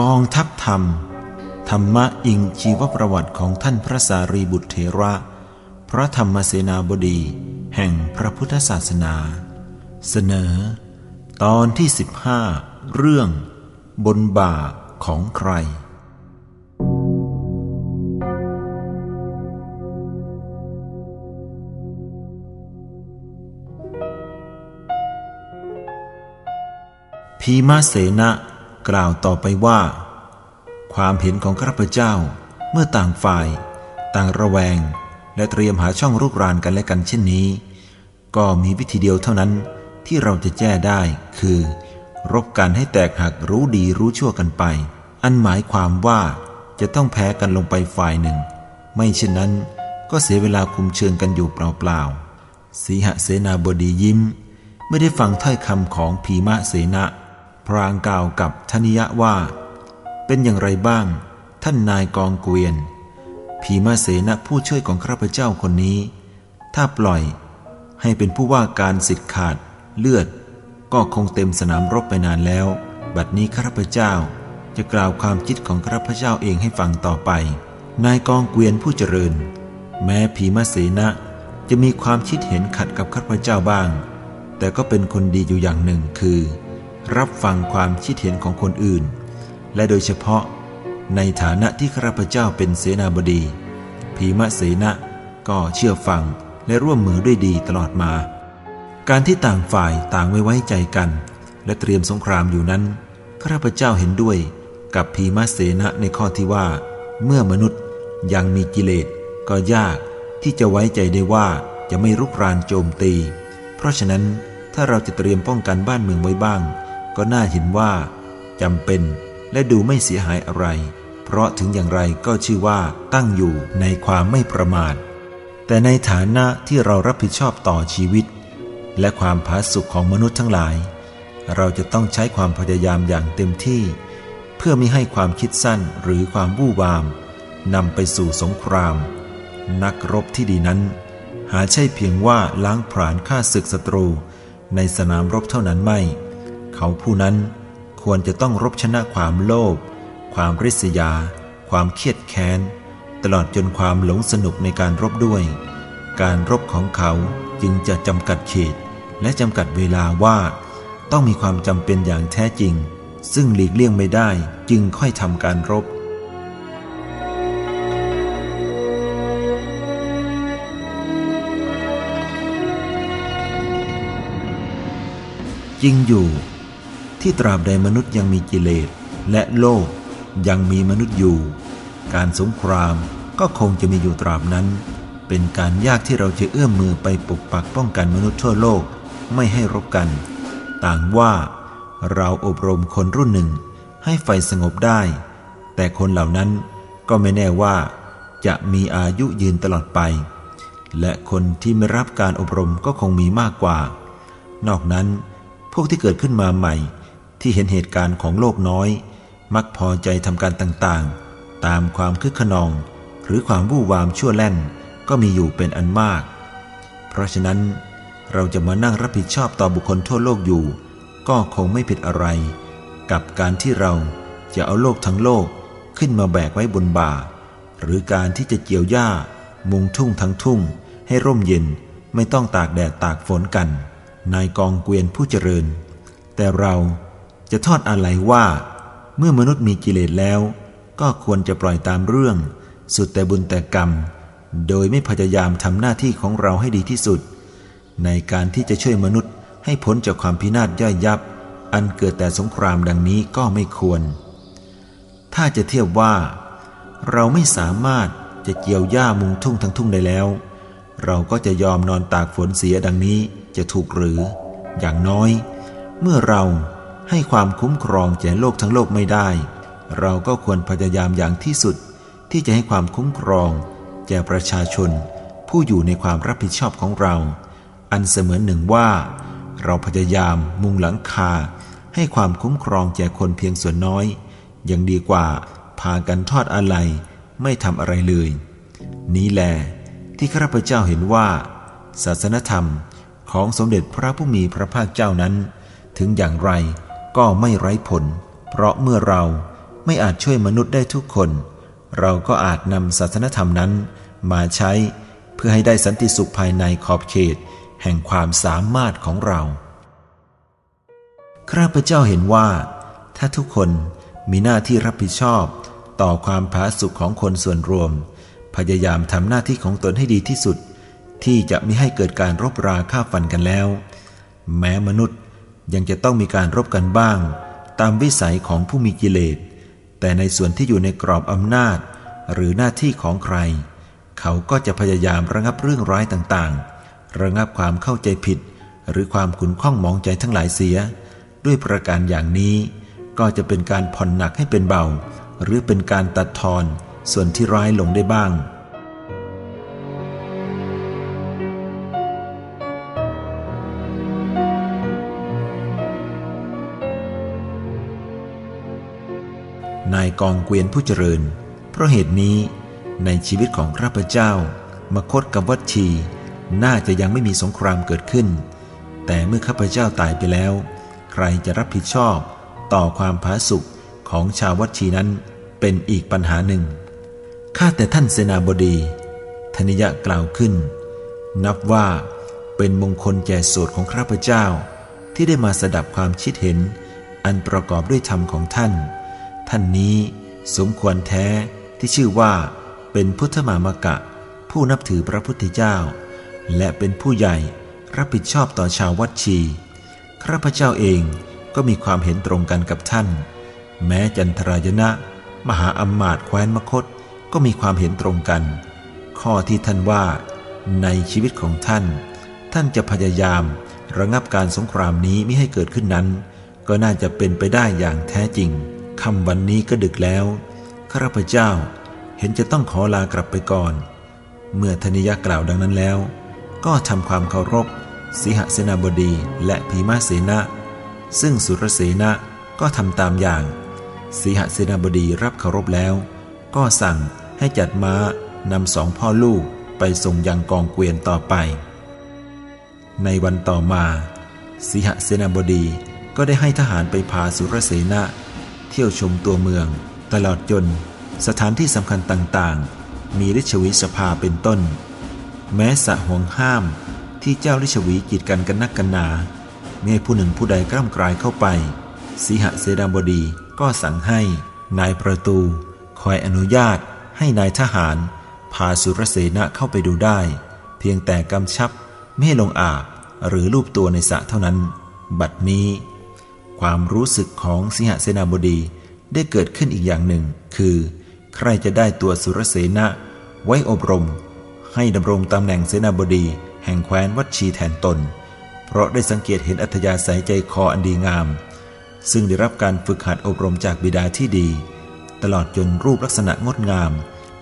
กองทัพธรรม ธรรมะอิงชีวประวัติของท่านพระสารีบุตรเถระ พระธรรมเสนาบดี แห่งพระพุทธศาสนา เสนอ ตอนที่ 15 เรื่อง บนบ่าของใคร พีมาเสนะ กล่าวต่อไปว่า ความเห็นของข้าพเจ้าเมื่อต่างฝ่าย ต่างระแวง และเตรียมหาช่องรุกรานกันและกันเช่นนี้ ก็มีวิธีเดียวเท่านั้นที่เราจะแก้ได้ คือ รบกันให้แตกหักรู้ดีรู้ชั่วกันไป อันหมายความว่าจะต้องแพ้กันลงไปฝ่ายหนึ่ง ไม่เช่นนั้นก็เสียเวลาคุมเชิงกันอยู่เปล่าๆสีหเสนาบดียิ้ม ไม่ได้ฟังถ้อยคำของพีมะเสนา พรางกล่าวกับธนิยะว่า เป็นอย่างไรบ้าง ท่านนายกองเกวียนผีมาเสนผู้ช่วยของข้าพเจ้าคนนี้ ถ้าปล่อยให้เป็นผู้ว่าการสิทธิ์ขาดเลือด ก็คงเต็มสนามรบไปนานแล้ว บัดนี้ข้าพเจ้าจะกล่าวความคิดของข้าพเจ้าเองให้ฟังต่อไป นายกองเกวียนผู้เจริญ แม้ผีมาเสนะจะมีความคิดเห็นขัดกับข้าพเจ้าบ้าง แต่ก็เป็นคนดีอยู่อย่างหนึ่งคือ รับฟังความคิดเห็นของคนอื่น และโดยเฉพาะในฐานะที่ข้าพเจ้าเป็นเสนาบดีพีมะเสนะก็เชื่อฟังและร่วมมือด้วยดีตลอดมา การที่ต่างฝ่ายต่างไม่ไว้ใจกัน และเตรียมสงครามอยู่นั้นข้าพเจ้าเห็นด้วยกับพีมะเสนะในข้อที่ว่า เมื่อมนุษย์ยังมีกิเลสก็ยากที่จะไว้ใจได้ว่าจะไม่รุกรานโจมตี เพราะฉะนั้นถ้าเราจะเตรียมป้องกันบ้านเมืองไว้บ้าง ก็น่าเห็นว่าจำเป็นและดูไม่เสียหายอะไร เพราะถึงอย่างไรก็ชื่อว่าตั้งอยู่ในความไม่ประมาท แต่ในฐานะที่เรารับผิดชอบต่อชีวิต และความผาสุกของมนุษย์ทั้งหลาย เราจะต้องใช้ความพยายามอย่างเต็มที่ เพื่อไม่ให้ความคิดสั้นหรือความวู่วามนำไปสู่สงคราม นักรบที่ดีนั้น หาใช่เพียงว่าล้างผลาญฆ่าศึกศัตรูในสนามรบเท่านั้นไม่ เขาผู้นั้นควรจะต้องรบชนะความโลภ ความริษยา ความเครียดแค้น ตลอดจนความหลงสนุกในการรบด้วย การรบของเขาจึงจะจำกัดเขตและจำกัดเวลาว่า ต้องมีความจำเป็นอย่างแท้จริง ซึ่งหลีกเลี่ยงไม่ได้จึงค่อยทำการรบจริงอยู่ ที่ตราบใดมนุษย์ยังมีกิเลสและโลกยังมีมนุษย์อยู่ การสงครามก็คงจะมีอยู่ตราบนั้น เป็นการยากที่เราจะเอื้อมมือไปปกปักป้องกันมนุษย์ทั่วโลกไม่ให้รบกัน ต่างว่าเราอบรมคนรุ่นหนึ่งให้ไฟสงบได้ แต่คนเหล่านั้นก็ไม่แน่ว่า จะมีอายุยืนตลอดไป และคนที่ไม่รับการอบรมก็คงมีมากกว่า นอกนั้นพวกที่เกิดขึ้นมาใหม่ ที่เห็นเหตุการณ์ของโลกน้อย มักพอใจทำการต่างๆ ตามความคึกขนอง หรือความวู่วามชั่วแล่นก็มีอยู่เป็นอันมาก เพราะฉะนั้นเราจะมานั่งรับผิดชอบต่อบุคคลทั่วโลกอยู่ ก็คงไม่ผิดอะไร กับการที่เราจะเอาโลกทั้งโลกขึ้นมาแบกไว้บนบ่า หรือการที่จะเกี่ยวหญ้า มุงทุ่งทั้งทุ่ง ให้ร่มเย็นไม่ต้องตากแดดตากฝนกัน นายกองเกวียนผู้เจริญ แต่เรา จะทอดอะไรว่า เมื่อมนุษย์มีกิเลสแล้ว ก็ควรจะปล่อยตามเรื่อง สุดแต่บุญแต่กรรม โดยไม่พยายามทำหน้าที่ของเราให้ดีที่สุด ในการที่จะช่วยมนุษย์ให้พ้นจากความพินาศย่อยยับ อันเกิดแต่สงครามดังนี้ก็ไม่ควร ถ้าจะเทียบว่า เราไม่สามารถจะเกี่ยวหญ้ามุงทุ่งทั้งทุ่งได้แล้ว เราก็จะยอมนอนตากฝนเสียดังนี้จะถูกหรือ อย่างน้อย เมื่อเรา ให้ความคุ้มครองแก่โลกทั้งโลกไม่ได้ เราก็ควรพยายามอย่างที่สุด ที่จะให้ความคุ้มครอง แก่ประชาชน ผู้อยู่ในความรับผิดชอบของเรา อันเสมือนหนึ่งว่า เราพยายามมุงหลังคา ให้ความคุ้มครองแก่คนเพียงส่วนน้อย ยังดีกว่า พากันทอดอะไร ไม่ทำอะไรเลย นี้แหละที่ข้าพเจ้าเห็นว่า ศาสนธรรมของสมเด็จพระผู้มีพระภาคเจ้านั้น ถึงอย่างไร ก็ไม่ไร้ผล เพราะเมื่อเราไม่อาจช่วยมนุษย์ได้ทุกคน เราก็อาจนำศาสนธรรมนั้นมาใช้เพื่อให้ได้สันติสุขภายในขอบเขต แห่งความสามารถของเรา ข้าพเจ้าเห็นว่า ถ้าทุกคนมีหน้าที่รับผิดชอบต่อความผาสุกของคนส่วนรวม พยายามทำหน้าที่ของตนให้ดีที่สุด ที่จะไม่ให้เกิดการรบราฆ่าฟันกันแล้ว แม้มนุษย์ ยังจะต้องมีการรบกันบ้าง ตามวิสัยของผู้มีกิเลส แต่ในส่วนที่อยู่ในกรอบอำนาจ หรือหน้าที่ของใคร เขาก็จะพยายามระงับเรื่องร้ายต่างๆ ระงับความเข้าใจผิด หรือความขุนข้องมองใจทั้งหลายเสีย ด้วยประการอย่างนี้ ก็จะเป็นการผ่อนหนักให้เป็นเบา หรือเป็นการตัดทอนส่วนที่ร้ายลงได้บ้าง นายกองเกวียนผู้เจริญ เพราะเหตุนี้ในชีวิตของข้าพเจ้า มคตกับวัดชี น่าจะยังไม่มีสงครามเกิดขึ้น แต่เมื่อข้าพเจ้าตายไปแล้ว ใครจะรับผิดชอบต่อความผาสุกของชาววัดชีนั้นเป็นอีกปัญหาหนึ่ง ข้าแต่ท่านเสนาบดีธนิยะกล่าวขึ้น นับว่าเป็นมงคลแก่โสดของข้าพเจ้า ที่ได้มาสดับความคิดเห็น อันประกอบด้วยธรรมของท่าน ท่านนี้ สมควรแท้ที่ชื่อว่าเป็นพุทธมามกะ ผู้นับถือพระพุทธเจ้า และเป็นผู้ใหญ่รับผิดชอบต่อชาววัดชีข้าพเจ้าเองก็มีความเห็นตรงกันกับท่าน แม้จันทรายนะ มหาอำมาต์แคว้นมคตก็มีความเห็นตรงกัน ข้อที่ท่านว่าในชีวิตของท่าน ท่านจะพยายามระงับการสงครามนี้ไม่ให้เกิดขึ้นนั้น ก็น่าจะเป็นไปได้อย่างแท้จริง คำวันนี้ก็ดึกแล้ว ข้าพเจ้าเห็นจะต้องขอลากลับไปก่อน เมื่อธนิยะกล่าวดังนั้นแล้ว ก็ทำความเคารพสิหเสนาบดีและพีมาเสนะซึ่งสุรเสนะก็ทำตามอย่างสีหเสนาบดีรับเคารพแล้ว ก็สั่งให้จัดม้านำสองพ่อลูกไปส่งยังกองเกวียนต่อไป ในวันต่อมาสีหเสนาบดีก็ได้ให้ทหารไปพาสุรเสนา เที่ยวชมตัวเมือง ตลอดจนสถานที่สำคัญต่างๆ มีริชวีสภาเป็นต้น แม้สะห่วงห้ามที่เจ้าริชวีกีดกันกันนักกันหนาเมื่อผู้หนึ่งผู้ใดกล้ำกลายเข้าไป สีหเสนามบดีก็สั่งให้นายประตู คอยอนุญาตให้นายทหาร พาสุรเสนะเข้าไปดูได้ เพียงแต่กำชับไม่ให้ลงอาบหรือรูปตัวในสระเท่านั้น บัดนี้ ความรู้สึกของสิหเสนาบดีได้เกิดขึ้นอีกอย่างหนึ่ง คือ ใครจะได้ตัวสุรเสนะไว้อบรม ให้ดำรงตำแหน่งเสนาบดี แห่งแคว้นวัดชีแทนตน เพราะได้สังเกตเห็นอัธยาศัยใจคออันดีงาม ซึ่งได้รับการฝึกหัดอบรมจากบิดาที่ดี ตลอดจนรูปลักษณะงดงาม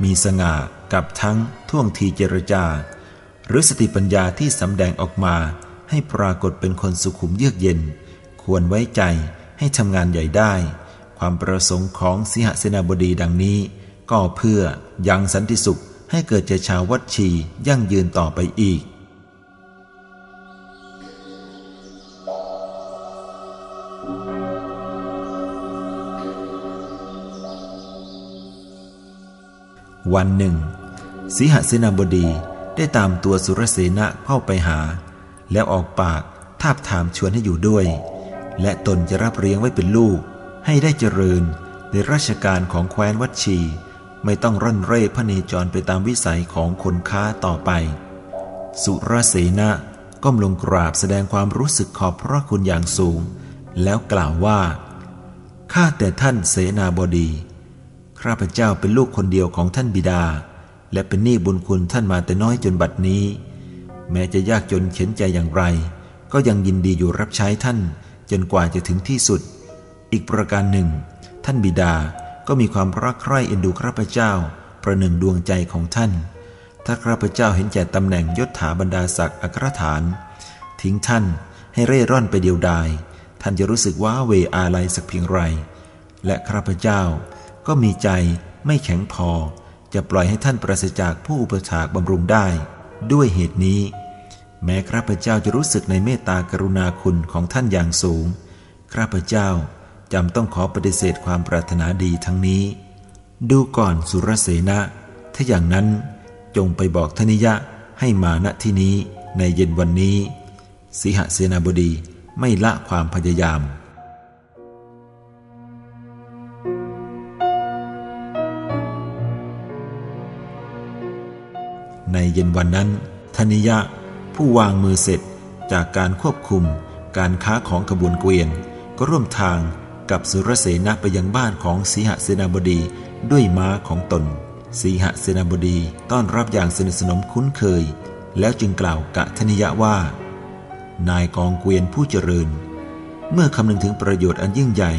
มีสง่ากับทั้งท่วงทีเจรจา หรือสติปัญญาที่สำแดงออกมาให้ปรากฏเป็นคนสุขุมเยือกเย็น ควรไว้ใจให้ทำงานใหญ่ได้ ความประสงค์ของสิหเสนาบดีดังนี้ ก็เพื่อยังสันติสุขให้เกิดแก่ชาววัดชียั่งยืนต่อไปอีกวันหนึ่งสีหเสนาบดีได้ตามตัวสุรเสนะเข้าไปหา แล้วออกปากทาบถามชวนให้อยู่ด้วย และตนจะรับเลี้ยงไว้เป็นลูก ให้ได้เจริญในราชการของแคว้นวัดชี ไม่ต้องร่อนเร่พระเนจรไปตามวิสัยของคนค้าต่อไป สุรเสนะก้มลงกราบแสดงความรู้สึกขอบพระคุณอย่างสูง แล้วกล่าวว่า ข้าแต่ท่านเสนาบดี ข้าพเจ้าเป็นลูกคนเดียวของท่านบิดา และเป็นหนี้บุญคุณท่านมาแต่น้อยจนบัดนี้ แม้จะยากจนเข็นใจอย่างไร ก็ยังยินดีอยู่รับใช้ท่าน จนกว่าจะถึงที่สุด อีกประการหนึ่ง ท่านบิดาก็มีความรักใคร่เอ็นดูข้าพเจ้า ประหนึ่งดวงใจของท่าน ถ้าข้าพเจ้าเห็นแก่ตำแหน่งยศถาบรรดาศักดิ์อัครฐาน ทิ้งท่านให้เร่ร่อนไปเดียวดาย ท่านจะรู้สึกว่าเวอาลัยสักเพียงไร และข้าพเจ้าก็มีใจไม่แข็งพอ จะปล่อยให้ท่านปราศจากผู้อุปถากบำรุงได้ ด้วยเหตุนี้ แม้ข้าพเจ้าจะรู้สึกในเมตตากรุณาคุณของท่านอย่างสูง ข้าพเจ้าจำต้องขอปฏิเสธความปรารถนาดีทั้งนี้ ดูก่อนสุรเสนะถ้าอย่างนั้นจงไปบอกธนิยะให้มาณที่นี้ในเย็นวันนี้ สิหเสนาบดีไม่ละความพยายามในเย็นวันนั้นธนิยะ ผู้วางมือเสร็จจากการควบคุมการค้าของขบวนเกวียน ก็ร่วมทางกับสุรเสนาไปยังบ้านของสีหเสนาบดีด้วยม้าของตน สีหเสนาบดีต้อนรับอย่างสนิทสนมคุ้นเคย แล้วจึงกล่าวกะธนิยะว่า นายกองเกวียนผู้เจริญ เมื่อคำนึงถึงประโยชน์อันยิ่งใหญ่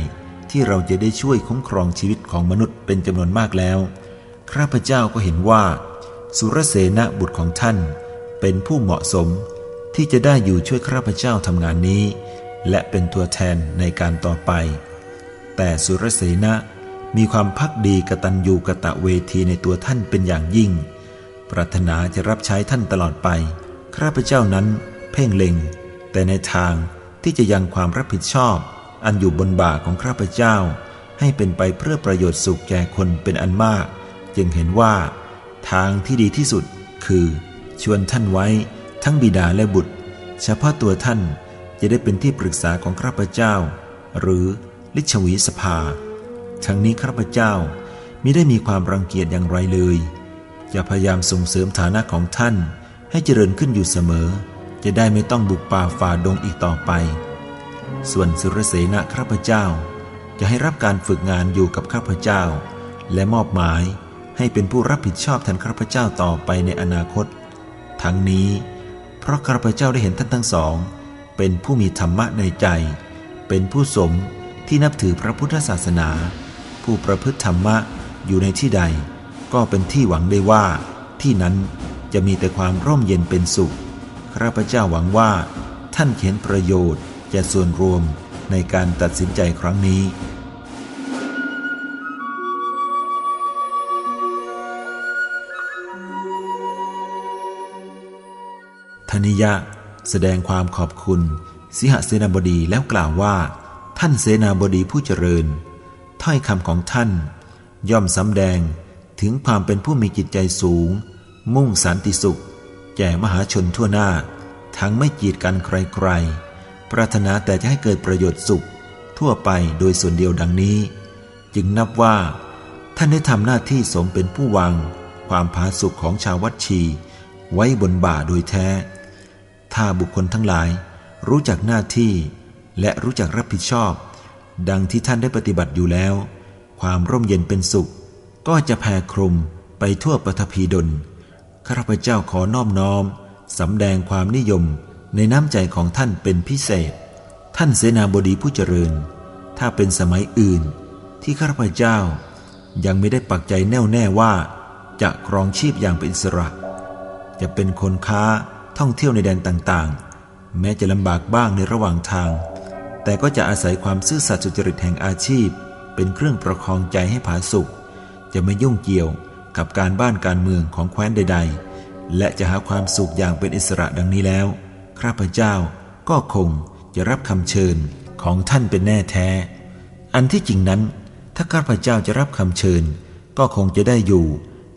ที่เราจะได้ช่วยคุ้มครองชีวิตของมนุษย์เป็นจำนวนมากแล้ว ข้าพเจ้าก็เห็นว่า สุรเสนบุตรของท่าน เป็นผู้เหมาะสม ที่จะได้อยู่ช่วยข้าพเจ้าทำงานนี้ และเป็นตัวแทนในการต่อไป แต่สุรเสนะมีความพักดีกตัญญูกะตะเวทีในตัวท่านเป็นอย่างยิ่ง ปรารถนาจะรับใช้ท่านตลอดไป ข้าพเจ้านั้นเพ่งเล็ง แต่ในทางที่จะยังความรับผิดชอบ อันอยู่บนบ่าของข้าพเจ้า ให้เป็นไปเพื่อประโยชน์สุขแก่คนเป็นอันมาก จึงเห็นว่า ทางที่ดีที่สุดคือ ชวนท่านไว้ทั้งบิดาและบุตร เฉพาะตัวท่านจะได้เป็นที่ปรึกษาของข้าพเจ้า หรือลิชวีสภา ทั้งนี้ข้าพเจ้ามิได้มีความรังเกียจอย่างไรเลย จะพยายามส่งเสริมฐานะของท่านให้เจริญขึ้นอยู่เสมอ จะได้ไม่ต้องบุกป่าฝ่าดงอีกต่อไป ส่วนสุรเสนาข้าพเจ้า จะให้รับการฝึกงานอยู่กับข้าพเจ้า และมอบหมายให้เป็นผู้รับผิดชอบแทนข้าพเจ้าต่อไปในอนาคต ทั้งนี้ เพราะข้าพเจ้าได้เห็นท่านทั้งสอง เป็นผู้มีธรรมะในใจ เป็นผู้สมที่นับถือพระพุทธศาสนา ผู้ประพฤติธรรมะอยู่ในที่ใด ก็เป็นที่หวังได้ว่า ที่นั้นจะมีแต่ความร่มเย็นเป็นสุขข้าพเจ้าหวังว่า ท่านเขียนประโยชน์จะส่วนรวมในการตัดสินใจครั้งนี้ ยะ แสดงความขอบคุณ สิหเสนาบดีแล้วกล่าวว่า ท่านเสนาบดีผู้เจริญ ถ้อยคำของท่าน ย่อมสำแดงถึงความเป็นผู้มีจิตใจสูง มุ่งสันติสุข แก่มหาชนทั่วหน้า ทั้งไม่กีดกันใครๆ ปรารถนาแต่จะให้เกิดประโยชน์สุข ทั่วไปโดยส่วนเดียวดังนี้ จึงนับว่า ท่านได้ทำหน้าที่สมเป็นผู้วาง ความผาสุกของชาววัดชี ไว้บนบ่าโดยแท้ ถ้าบุคคลทั้งหลาย รู้จักหน้าที่และรู้จักรับผิดชอบ ดังที่ท่านได้ปฏิบัติอยู่แล้ว ความร่มเย็นเป็นสุข ก็จะแผ่คลุมไปทั่วปฐพีดลข้าพเจ้าขอนอบน้อมสำแดงความนิยมในน้ำใจของท่านเป็นพิเศษ ท่านเสนาบดีผู้เจริญ ถ้าเป็นสมัยอื่น ที่ข้าพเจ้ายังไม่ได้ปักใจแน่วแน่ว่า จะครองชีพอย่างเป็นอิสระ จะเป็นคนค้า ท่องเที่ยวในแดนต่างๆ แม้จะลำบากบ้างในระหว่างทาง แต่ก็จะอาศัยความซื่อสัตย์สุจริตแห่งอาชีพ เป็นเครื่องประคองใจให้ผาสุกจะไม่ยุ่งเกี่ยวกับการบ้านการเมืองของแคว้นใด ๆ และจะหาความสุขอย่างเป็นอิสระดังนี้แล้วข้าพเจ้าก็คงจะรับคำเชิญของท่านเป็นแน่แท้ อันที่จริงนั้น ถ้าข้าพเจ้าจะรับคำเชิญ ก็คงจะได้อยู่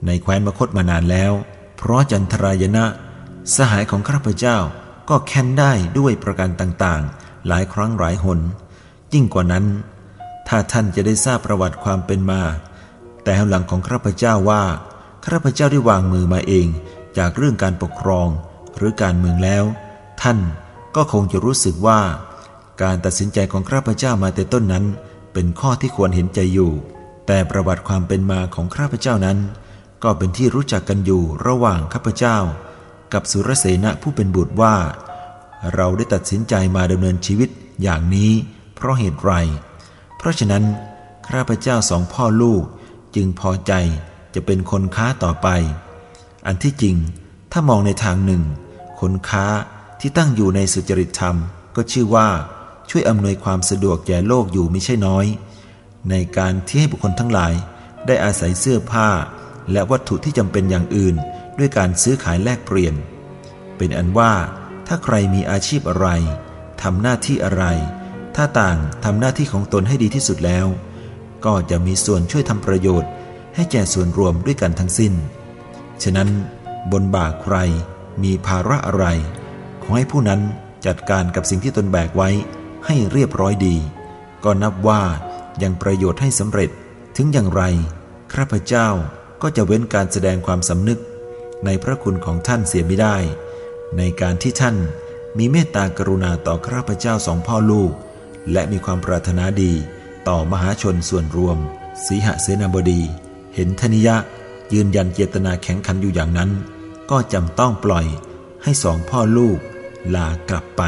ในแคว้นมคตมานานแล้ว เพราะจันทรายณะ สหายของข้าพเจ้าก็แค้นได้ด้วยประการต่างๆ หลายครั้งหลายหน ยิ่งกว่านั้น ถ้าท่านจะได้ทราบประวัติความเป็นมา แต่หลังของข้าพเจ้าว่าข้าพเจ้าได้วางมือมาเองจากเรื่องการปกครองหรือการเมืองแล้ว ท่านก็คงจะรู้สึกว่า การตัดสินใจของข้าพเจ้ามาแต่ต้นนั้น เป็นข้อที่ควรเห็นใจอยู่ แต่ประวัติความเป็นมาของข้าพเจ้านั้น ก็เป็นที่รู้จักกันอยู่ระหว่างข้าพเจ้า กับสุรเสนะผู้เป็นบุตรว่า เราได้ตัดสินใจมาดำเนินชีวิตอย่างนี้ เพราะเหตุไร เพราะฉะนั้นข้าพเจ้าสองพ่อลูกจึงพอใจจะเป็นคนค้าต่อไป อันที่จริงถ้ามองในทางหนึ่ง คนค้าที่ตั้งอยู่ในสุจริตธรรม ก็ชื่อว่าช่วยอำนวยความสะดวกแก่โลกอยู่ไม่ใช่น้อย ในการที่ให้บุคคลทั้งหลายได้อาศัยเสื้อผ้า และวัตถุที่จำเป็นอย่างอื่น ด้วยการซื้อขายแลกเปลี่ยน เป็นอันว่าถ้าใครมีอาชีพอะไรทำหน้าที่อะไร ถ้าต่างทำหน้าที่ของตนให้ดีที่สุดแล้ว ก็จะมีส่วนช่วยทำประโยชน์ ให้แก่ส่วนรวมด้วยกันทั้งสิ้น ฉะนั้นบนบ่าใครมีภาระอะไร ขอให้ผู้นั้นจัดการกับสิ่งที่ตนแบกไว้ให้เรียบร้อยดี ก็นับว่ายังประโยชน์ให้สำเร็จถึงอย่างไรข้าพเจ้าก็จะเว้นการแสดงความสำนึก ในพระคุณของท่านเสียไม่ได้ ในการที่ท่านมีเมตตากรุณาต่อข้าพเจ้าสองพ่อลูก และมีความปรารถนาดีต่อมหาชนส่วนรวม สีหเสนาบดี เห็นธนิยะ ยืนยันเจตนาแข็งขันอยู่อย่างนั้น ก็จำต้องปล่อยให้สองพ่อลูกลากลับไป